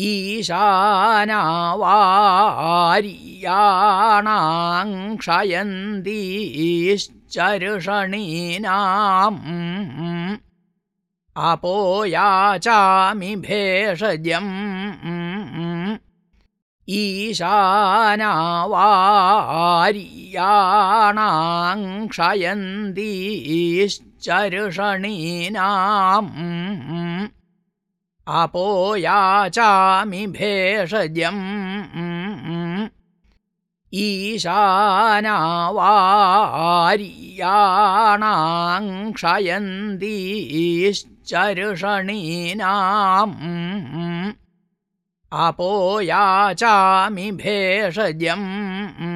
ईशानावार्याणां क्षयन्तीश्चर्षणीनाम् अपो याचामि भेषजम्। ईशानावार्याणां क्षयन्तीश्चर्षणीनाम् अपो याचामि भेषजम्। ईशानावार्याणां क्षयन्तीश्चर्षणीनाम्। अपो याचामि भेषजम्